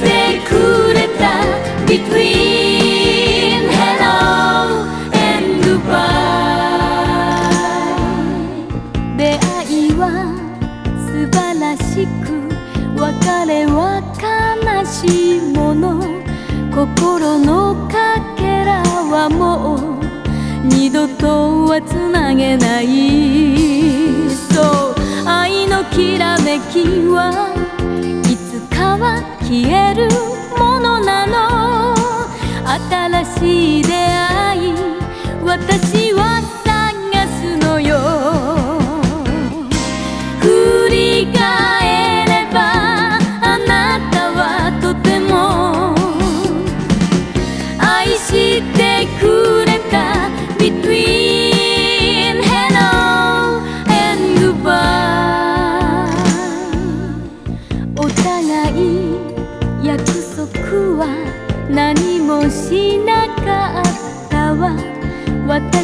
てくれた。Between hello and goodbye 出会いは素晴らしく別れは悲しいもの。心のかけらはもう二度とはつなげない。そう愛のきらめきは消える。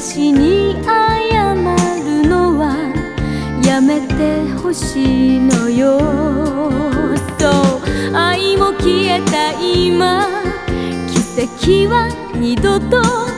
私に謝るのはやめてほしいのよ。そう愛も消えた今奇跡は二度と